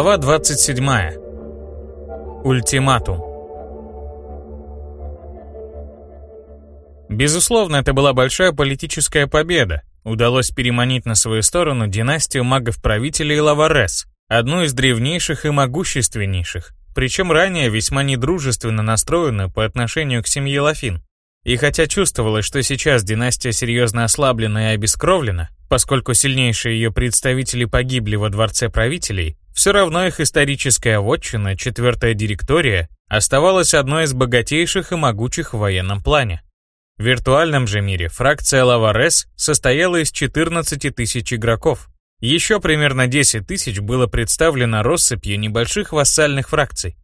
Глава 27. Ультиматум. Безусловно, это была большая политическая победа. Удалось переманить на свою сторону династию магов-правителей Лаварес, одну из древнейших и могущественнейших, причем ранее весьма недружественно настроенную по отношению к семье Лафин. И хотя чувствовалось, что сейчас династия серьезно ослаблена и обескровлена, поскольку сильнейшие ее представители погибли во дворце правителей, все равно их историческая вотчина, четвертая директория, оставалась одной из богатейших и могучих в военном плане. В виртуальном же мире фракция Лаварес состояла из 14 тысяч игроков. Еще примерно 10 тысяч было представлено россыпью небольших вассальных фракций.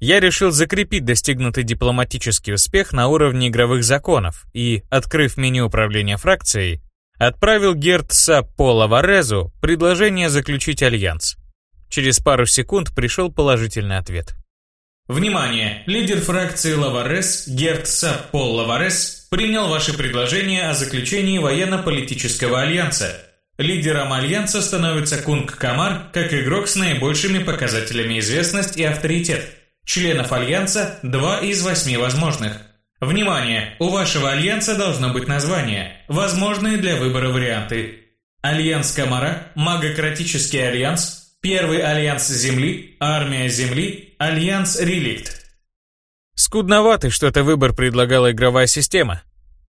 Я решил закрепить достигнутый дипломатический успех на уровне игровых законов и, открыв меню управления фракцией, отправил Гертса по Лаварезу предложение заключить альянс. Через пару секунд пришел положительный ответ. Внимание! Лидер фракции Лаварес Гертса Пол Лаварес принял ваше предложение о заключении военно-политического альянса. Лидером альянса становится Кунг Комар как игрок с наибольшими показателями известность и авторитет – Членов Альянса – два из восьми возможных. Внимание! У вашего Альянса должно быть название. Возможные для выбора варианты. Альянс Комара, Магократический Альянс, Первый Альянс Земли, Армия Земли, Альянс Реликт. Скудноватый что-то выбор предлагала игровая система.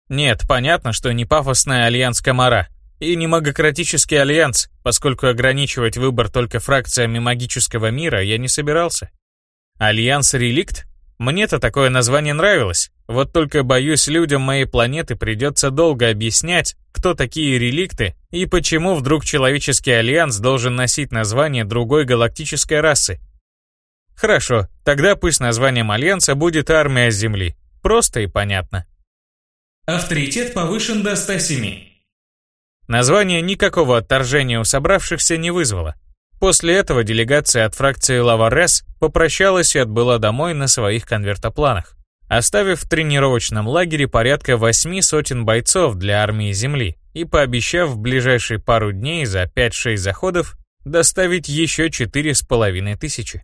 Нет, понятно, что не пафосный Альянс Комара и не магократический Альянс, поскольку ограничивать выбор только фракциями магического мира я не собирался. Альянс Реликт? Мне-то такое название нравилось. Вот только, боюсь, людям моей планеты придется долго объяснять, кто такие реликты и почему вдруг человеческий альянс должен носить название другой галактической расы. Хорошо, тогда пусть названием альянса будет Армия Земли. Просто и понятно. Авторитет повышен до 107. Название никакого отторжения у собравшихся не вызвало. После этого делегация от фракции Лаварес попрощалась и отбыла домой на своих конвертопланах, оставив в тренировочном лагере порядка восьми сотен бойцов для армии Земли и пообещав в ближайшие пару дней за 5-6 заходов доставить еще четыре с половиной тысячи.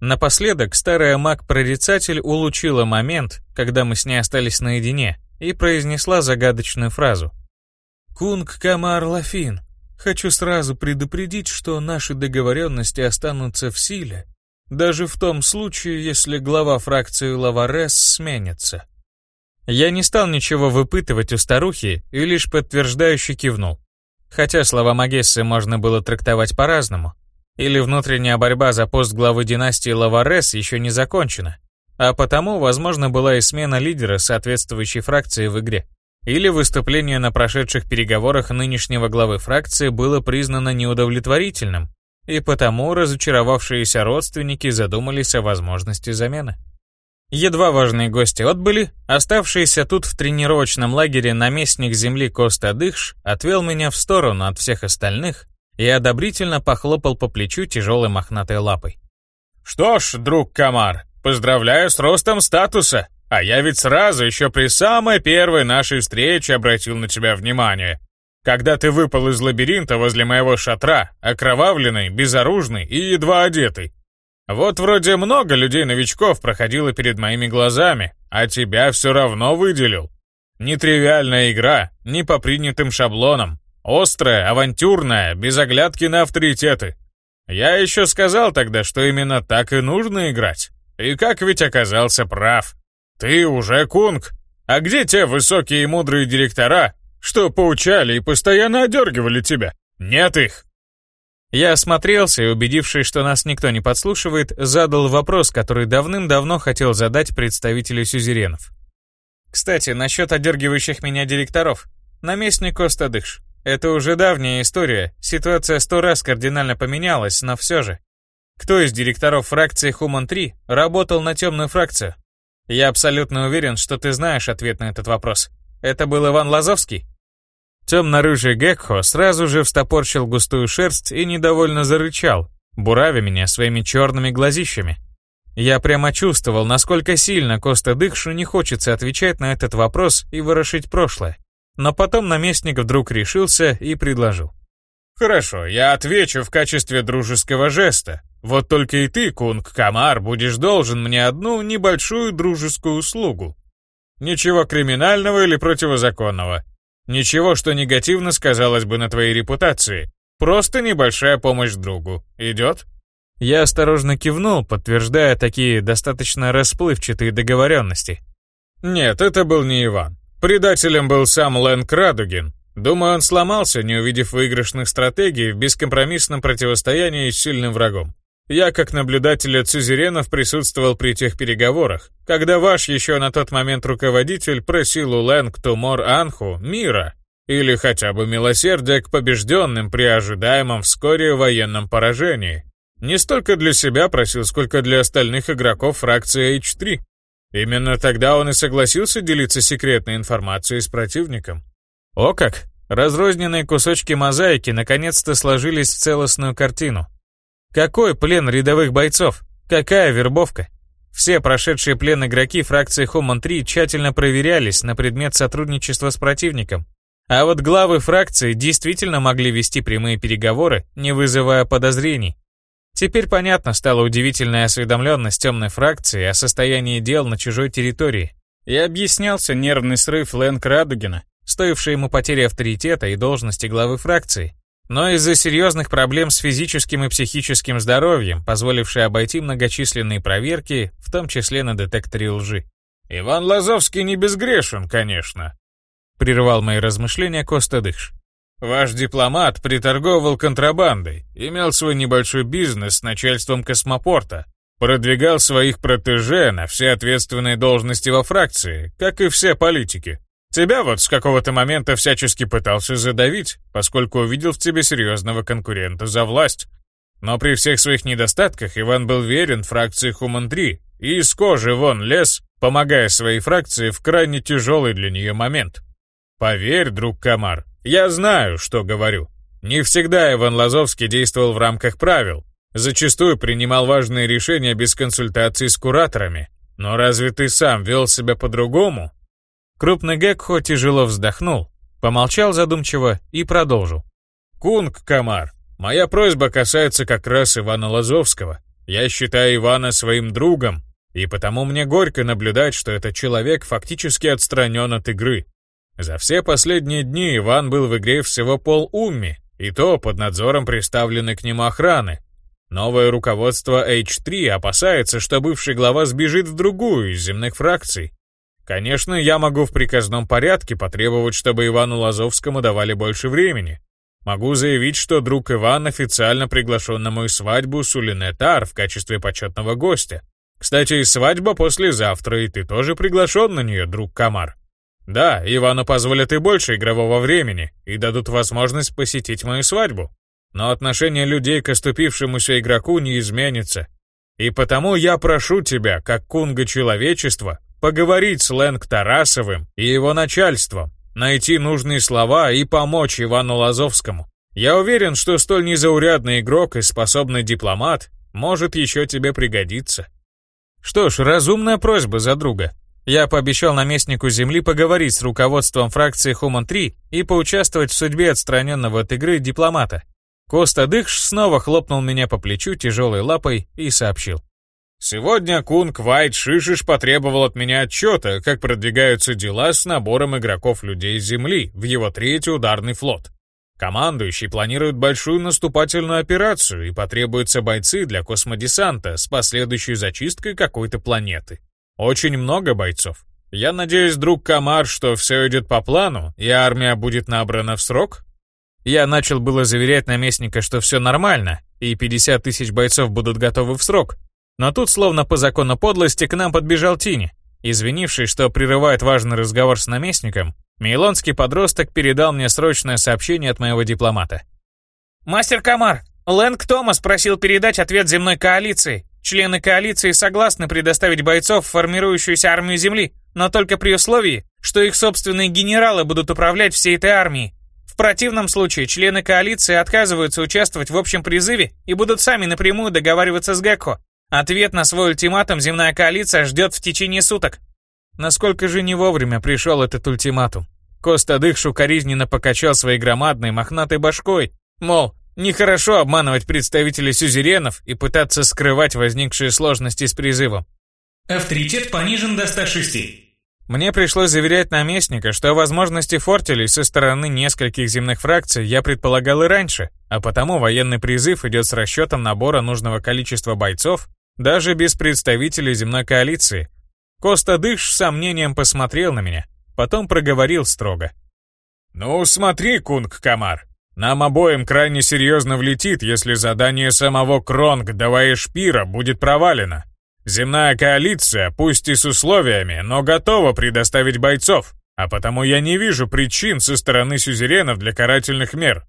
Напоследок старая маг-прорицатель улучила момент, когда мы с ней остались наедине, и произнесла загадочную фразу. «Кунг Камар Лафин, Хочу сразу предупредить, что наши договоренности останутся в силе, даже в том случае, если глава фракции Лаварес сменится. Я не стал ничего выпытывать у старухи и лишь подтверждающе кивнул. Хотя слова Магессы можно было трактовать по-разному. Или внутренняя борьба за пост главы династии Лаварес еще не закончена, а потому, возможно, была и смена лидера соответствующей фракции в игре. Или выступление на прошедших переговорах нынешнего главы фракции было признано неудовлетворительным, и потому разочаровавшиеся родственники задумались о возможности замены. Едва важные гости отбыли, оставшийся тут в тренировочном лагере наместник земли Коста Дыхш отвел меня в сторону от всех остальных и одобрительно похлопал по плечу тяжелой мохнатой лапой. «Что ж, друг Камар, поздравляю с ростом статуса!» А я ведь сразу, еще при самой первой нашей встрече обратил на тебя внимание. Когда ты выпал из лабиринта возле моего шатра, окровавленный, безоружный и едва одетый. Вот вроде много людей-новичков проходило перед моими глазами, а тебя все равно выделил. Нетривиальная игра, не по принятым шаблонам. Острая, авантюрная, без оглядки на авторитеты. Я еще сказал тогда, что именно так и нужно играть. И как ведь оказался прав. «Ты уже кунг? А где те высокие и мудрые директора, что поучали и постоянно одергивали тебя? Нет их!» Я осмотрелся и, убедившись, что нас никто не подслушивает, задал вопрос, который давным-давно хотел задать представителю сюзеренов. Кстати, насчет одергивающих меня директоров. Наместник Костадыш. Это уже давняя история, ситуация сто раз кардинально поменялась, но все же. Кто из директоров фракции Хуман-3 работал на темную фракцию? Я абсолютно уверен, что ты знаешь ответ на этот вопрос. Это был Иван Лазовский? Темно-рыжий Гекхо сразу же встопорчил густую шерсть и недовольно зарычал, буравя меня своими черными глазищами. Я прямо чувствовал, насколько сильно Коста Дыхшу не хочется отвечать на этот вопрос и ворошить прошлое. Но потом наместник вдруг решился и предложил. Хорошо, я отвечу в качестве дружеского жеста. Вот только и ты, Кунг Камар, будешь должен мне одну небольшую дружескую услугу. Ничего криминального или противозаконного. Ничего, что негативно сказалось бы на твоей репутации. Просто небольшая помощь другу. Идет? Я осторожно кивнул, подтверждая такие достаточно расплывчатые договоренности. Нет, это был не Иван. Предателем был сам Лэн Крадугин. Думаю, он сломался, не увидев выигрышных стратегий в бескомпромиссном противостоянии с сильным врагом. Я, как наблюдатель от сюзеренов, присутствовал при тех переговорах, когда ваш еще на тот момент руководитель просил у Лэнг Тумор Анху мира или хотя бы милосердия к побежденным при ожидаемом вскоре военном поражении. Не столько для себя просил, сколько для остальных игроков фракции H3. Именно тогда он и согласился делиться секретной информацией с противником. О как! Разрозненные кусочки мозаики наконец-то сложились в целостную картину. Какой плен рядовых бойцов? Какая вербовка? Все прошедшие плен игроки фракции Human 3 тщательно проверялись на предмет сотрудничества с противником. А вот главы фракции действительно могли вести прямые переговоры, не вызывая подозрений. Теперь понятно стала удивительная осведомленность темной фракции о состоянии дел на чужой территории. И объяснялся нервный срыв Лэнк Радугина, стоивший ему потери авторитета и должности главы фракции, но из-за серьезных проблем с физическим и психическим здоровьем, позволившие обойти многочисленные проверки, в том числе на детекторе лжи. «Иван Лазовский не безгрешен, конечно», — прервал мои размышления Коста Дыш. «Ваш дипломат приторговывал контрабандой, имел свой небольшой бизнес с начальством космопорта, продвигал своих протеже на все ответственные должности во фракции, как и все политики. Тебя вот с какого-то момента всячески пытался задавить, поскольку увидел в тебе серьезного конкурента за власть. Но при всех своих недостатках Иван был верен фракции Хуман-3 и из кожи вон лез, помогая своей фракции в крайне тяжелый для нее момент. Поверь, друг Камар, я знаю, что говорю. Не всегда Иван Лазовский действовал в рамках правил, зачастую принимал важные решения без консультации с кураторами. Но разве ты сам вел себя по-другому, Крупный Гекхо тяжело вздохнул, помолчал задумчиво и продолжил. «Кунг, Камар, моя просьба касается как раз Ивана Лазовского. Я считаю Ивана своим другом, и потому мне горько наблюдать, что этот человек фактически отстранен от игры. За все последние дни Иван был в игре всего пол и то под надзором приставленной к нему охраны. Новое руководство H3 опасается, что бывший глава сбежит в другую из земных фракций, Конечно, я могу в приказном порядке потребовать, чтобы Ивану Лазовскому давали больше времени. Могу заявить, что друг Иван официально приглашен на мою свадьбу с Улинетар в качестве почетного гостя. Кстати, свадьба послезавтра, и ты тоже приглашен на нее, друг Камар. Да, Ивану позволят и больше игрового времени, и дадут возможность посетить мою свадьбу. Но отношение людей к оступившемуся игроку не изменится. И потому я прошу тебя, как кунга человечества, поговорить с Лэнг Тарасовым и его начальством, найти нужные слова и помочь Ивану Лазовскому. Я уверен, что столь незаурядный игрок и способный дипломат может еще тебе пригодиться. Что ж, разумная просьба за друга. Я пообещал наместнику Земли поговорить с руководством фракции Human-3 и поучаствовать в судьбе отстраненного от игры дипломата. Коста Дыхш снова хлопнул меня по плечу тяжелой лапой и сообщил. Сегодня Кунг Вайт Шишиш потребовал от меня отчета, как продвигаются дела с набором игроков-людей Земли в его третий ударный флот. Командующий планирует большую наступательную операцию и потребуются бойцы для космодесанта с последующей зачисткой какой-то планеты. Очень много бойцов. Я надеюсь, друг Камар, что все идет по плану, и армия будет набрана в срок? Я начал было заверять наместника, что все нормально, и 50 тысяч бойцов будут готовы в срок, но тут, словно по закону подлости, к нам подбежал Тини. Извинившись, что прерывает важный разговор с наместником, мейлонский подросток передал мне срочное сообщение от моего дипломата. «Мастер Камар, Лэнг Томас просил передать ответ земной коалиции. Члены коалиции согласны предоставить бойцов в формирующуюся армию Земли, но только при условии, что их собственные генералы будут управлять всей этой армией. В противном случае члены коалиции отказываются участвовать в общем призыве и будут сами напрямую договариваться с Гекко, Ответ на свой ультиматум земная коалиция ждет в течение суток. Насколько же не вовремя пришел этот ультиматум? Коста Дыхш укоризненно покачал своей громадной мохнатой башкой, Мол, нехорошо обманывать представителей сюзеренов и пытаться скрывать возникшие сложности с призывом. Авторитет понижен до 106. Мне пришлось заверять наместника, что возможности фортелей со стороны нескольких земных фракций я предполагал и раньше, а потому военный призыв идет с расчетом набора нужного количества бойцов даже без представителей земной коалиции. Коста Дыш с сомнением посмотрел на меня, потом проговорил строго. «Ну смотри, Кунг Камар, нам обоим крайне серьезно влетит, если задание самого Кронг Даваэшпира будет провалено. Земная коалиция, пусть и с условиями, но готова предоставить бойцов, а потому я не вижу причин со стороны сюзеренов для карательных мер.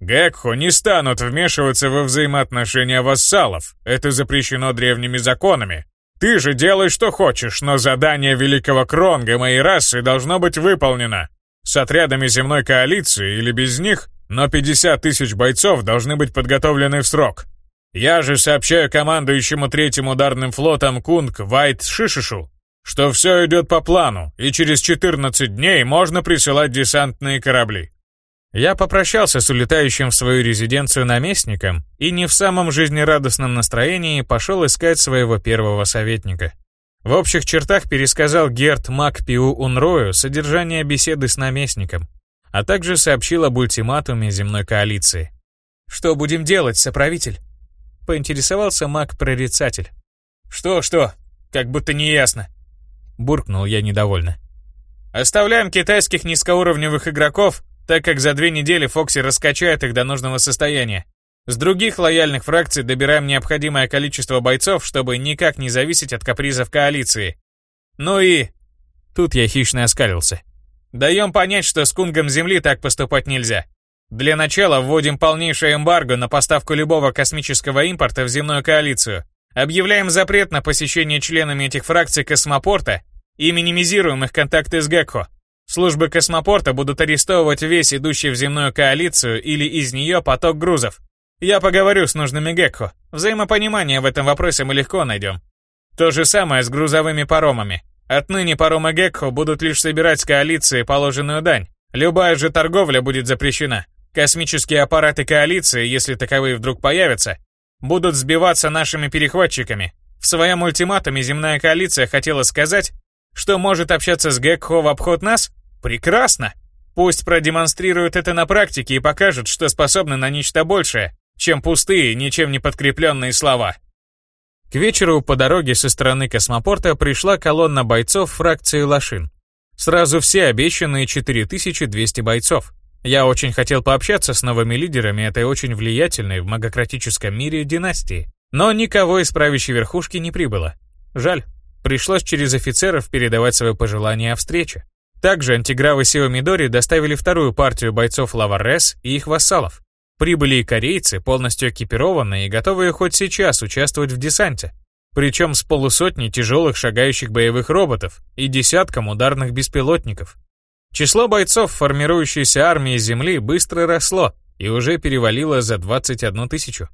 Гекхо не станут вмешиваться во взаимоотношения вассалов, это запрещено древними законами. Ты же делай, что хочешь, но задание великого Кронга моей расы должно быть выполнено. С отрядами земной коалиции или без них, но 50 тысяч бойцов должны быть подготовлены в срок. Я же сообщаю командующему третьим ударным флотом Кунг Вайт Шишишу, что все идет по плану, и через 14 дней можно присылать десантные корабли. Я попрощался с улетающим в свою резиденцию наместником и не в самом жизнерадостном настроении пошел искать своего первого советника. В общих чертах пересказал Герт Макпиу Унрою содержание беседы с наместником, а также сообщил об ультиматуме земной коалиции. «Что будем делать, соправитель?» поинтересовался маг-прорицатель. «Что-что? Как будто не ясно!» Буркнул я недовольно. «Оставляем китайских низкоуровневых игроков, так как за две недели Фокси раскачает их до нужного состояния. С других лояльных фракций добираем необходимое количество бойцов, чтобы никак не зависеть от капризов коалиции. Ну и...» Тут я хищно оскалился. «Даем понять, что с кунгом земли так поступать нельзя. Для начала вводим полнейшее эмбарго на поставку любого космического импорта в земную коалицию. Объявляем запрет на посещение членами этих фракций космопорта и минимизируем их контакты с Гекко. Службы космопорта будут арестовывать весь идущий в земную коалицию или из нее поток грузов. Я поговорю с нужными Гекко. Взаимопонимание в этом вопросе мы легко найдем. То же самое с грузовыми паромами. Отныне паромы Гекко будут лишь собирать с коалиции положенную дань. Любая же торговля будет запрещена. Космические аппараты коалиции, если таковые вдруг появятся, будут сбиваться нашими перехватчиками. В своем ультиматуме земная коалиция хотела сказать, что может общаться с Гекхо в обход нас? Прекрасно! Пусть продемонстрируют это на практике и покажут, что способны на нечто большее, чем пустые, ничем не подкрепленные слова. К вечеру по дороге со стороны космопорта пришла колонна бойцов фракции Лошин. Сразу все обещанные 4200 бойцов. Я очень хотел пообщаться с новыми лидерами этой очень влиятельной в магократическом мире династии, но никого из правящей верхушки не прибыло. Жаль, пришлось через офицеров передавать свое пожелание о встрече. Также антигравы Сио Мидори доставили вторую партию бойцов Лаварес и их вассалов. Прибыли и корейцы, полностью экипированные и готовые хоть сейчас участвовать в десанте. Причем с полусотней тяжелых шагающих боевых роботов и десятком ударных беспилотников. Число бойцов формирующейся армии Земли быстро росло и уже перевалило за 21 тысячу.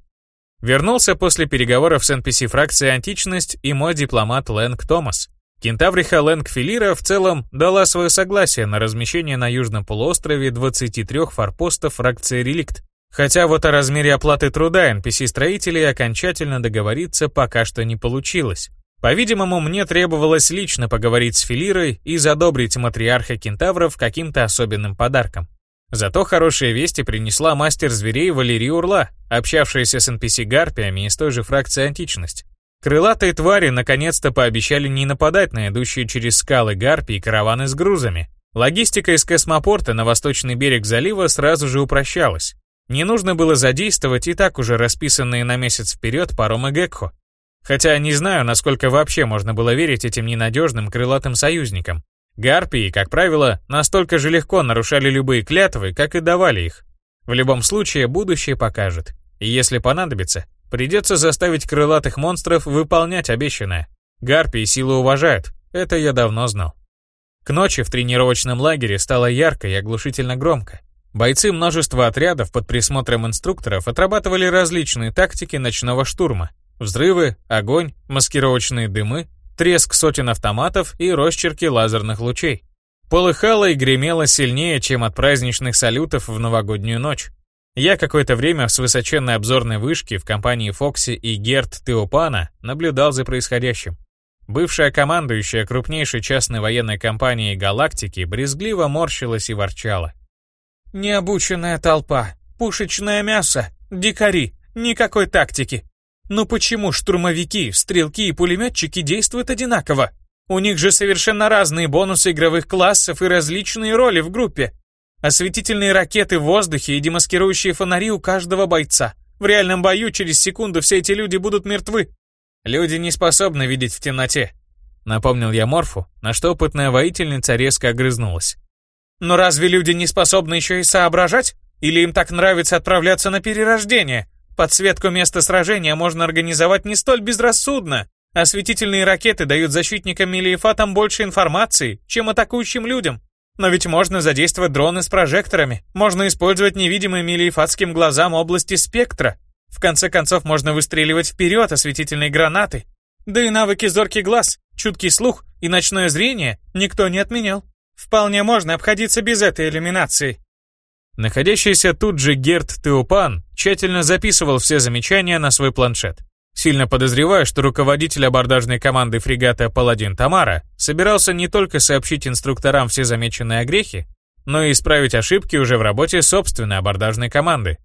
Вернулся после переговоров с NPC-фракцией «Античность» и мой дипломат Лэнг Томас. Кентавриха Лэнг Филира в целом дала свое согласие на размещение на Южном полуострове 23 форпостов фракции «Реликт». Хотя вот о размере оплаты труда NPC-строителей окончательно договориться пока что не получилось. По-видимому, мне требовалось лично поговорить с Филирой и задобрить матриарха кентавров каким-то особенным подарком. Зато хорошие вести принесла мастер зверей Валерия Урла, общавшаяся с NPC-гарпиями из той же фракции «Античность». Крылатые твари наконец-то пообещали не нападать на идущие через скалы гарпии караваны с грузами. Логистика из космопорта на восточный берег залива сразу же упрощалась. Не нужно было задействовать и так уже расписанные на месяц вперед паромы Гекхо, Хотя не знаю, насколько вообще можно было верить этим ненадежным крылатым союзникам. Гарпии, как правило, настолько же легко нарушали любые клятвы, как и давали их. В любом случае, будущее покажет. И если понадобится, придется заставить крылатых монстров выполнять обещанное. Гарпии силу уважают, это я давно знал. К ночи в тренировочном лагере стало ярко и оглушительно громко. Бойцы множества отрядов под присмотром инструкторов отрабатывали различные тактики ночного штурма, Взрывы, огонь, маскировочные дымы, треск сотен автоматов и росчерки лазерных лучей. Полыхало и гремело сильнее, чем от праздничных салютов в новогоднюю ночь. Я какое-то время с высоченной обзорной вышки в компании Фокси и Герт Теопана наблюдал за происходящим. Бывшая командующая крупнейшей частной военной компанией галактики брезгливо морщилась и ворчала. «Необученная толпа, пушечное мясо, дикари, никакой тактики. Ну почему штурмовики, стрелки и пулеметчики действуют одинаково? У них же совершенно разные бонусы игровых классов и различные роли в группе. Осветительные ракеты в воздухе и демаскирующие фонари у каждого бойца. В реальном бою через секунду все эти люди будут мертвы. Люди не способны видеть в темноте. Напомнил я Морфу, на что опытная воительница резко огрызнулась. Но разве люди не способны еще и соображать? Или им так нравится отправляться на перерождение? Подсветку места сражения можно организовать не столь безрассудно. Осветительные ракеты дают защитникам Мелиефатам больше информации, чем атакующим людям. Но ведь можно задействовать дроны с прожекторами, можно использовать невидимые милиефатским глазам области спектра. В конце концов, можно выстреливать вперед осветительной гранаты. Да и навыки зоркий глаз, чуткий слух и ночное зрение никто не отменял. Вполне можно обходиться без этой иллюминации. Находящийся тут же Герт Теопан тщательно записывал все замечания на свой планшет. Сильно подозреваю, что руководитель абордажной команды фрегата «Паладин Тамара» собирался не только сообщить инструкторам все замеченные огрехи, но и исправить ошибки уже в работе собственной абордажной команды.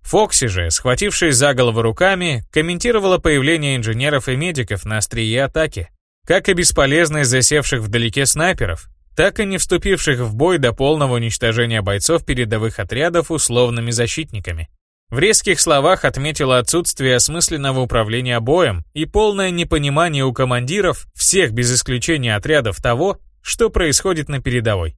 Фокси же, схватившись за голову руками, комментировала появление инженеров и медиков на острие атаки, как и бесполезность засевших вдалеке снайперов, так и не вступивших в бой до полного уничтожения бойцов передовых отрядов условными защитниками. В резких словах отметила отсутствие осмысленного управления боем и полное непонимание у командиров всех без исключения отрядов того, что происходит на передовой.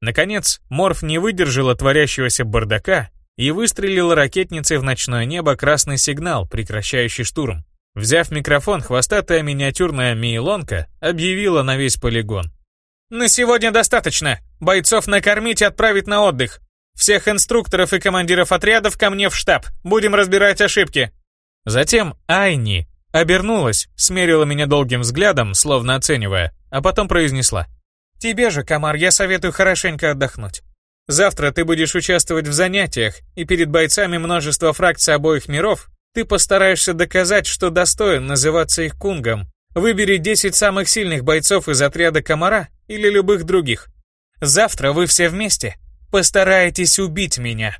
Наконец, Морф не выдержала творящегося бардака и выстрелила ракетницей в ночное небо красный сигнал, прекращающий штурм. Взяв микрофон, хвостатая миниатюрная Мейлонка объявила на весь полигон. «На сегодня достаточно. Бойцов накормить и отправить на отдых. Всех инструкторов и командиров отрядов ко мне в штаб. Будем разбирать ошибки». Затем Айни обернулась, смерила меня долгим взглядом, словно оценивая, а потом произнесла. «Тебе же, Комар, я советую хорошенько отдохнуть. Завтра ты будешь участвовать в занятиях, и перед бойцами множества фракций обоих миров ты постараешься доказать, что достоин называться их кунгом. Выбери 10 самых сильных бойцов из отряда Комара или любых других. Завтра вы все вместе Постарайтесь убить меня.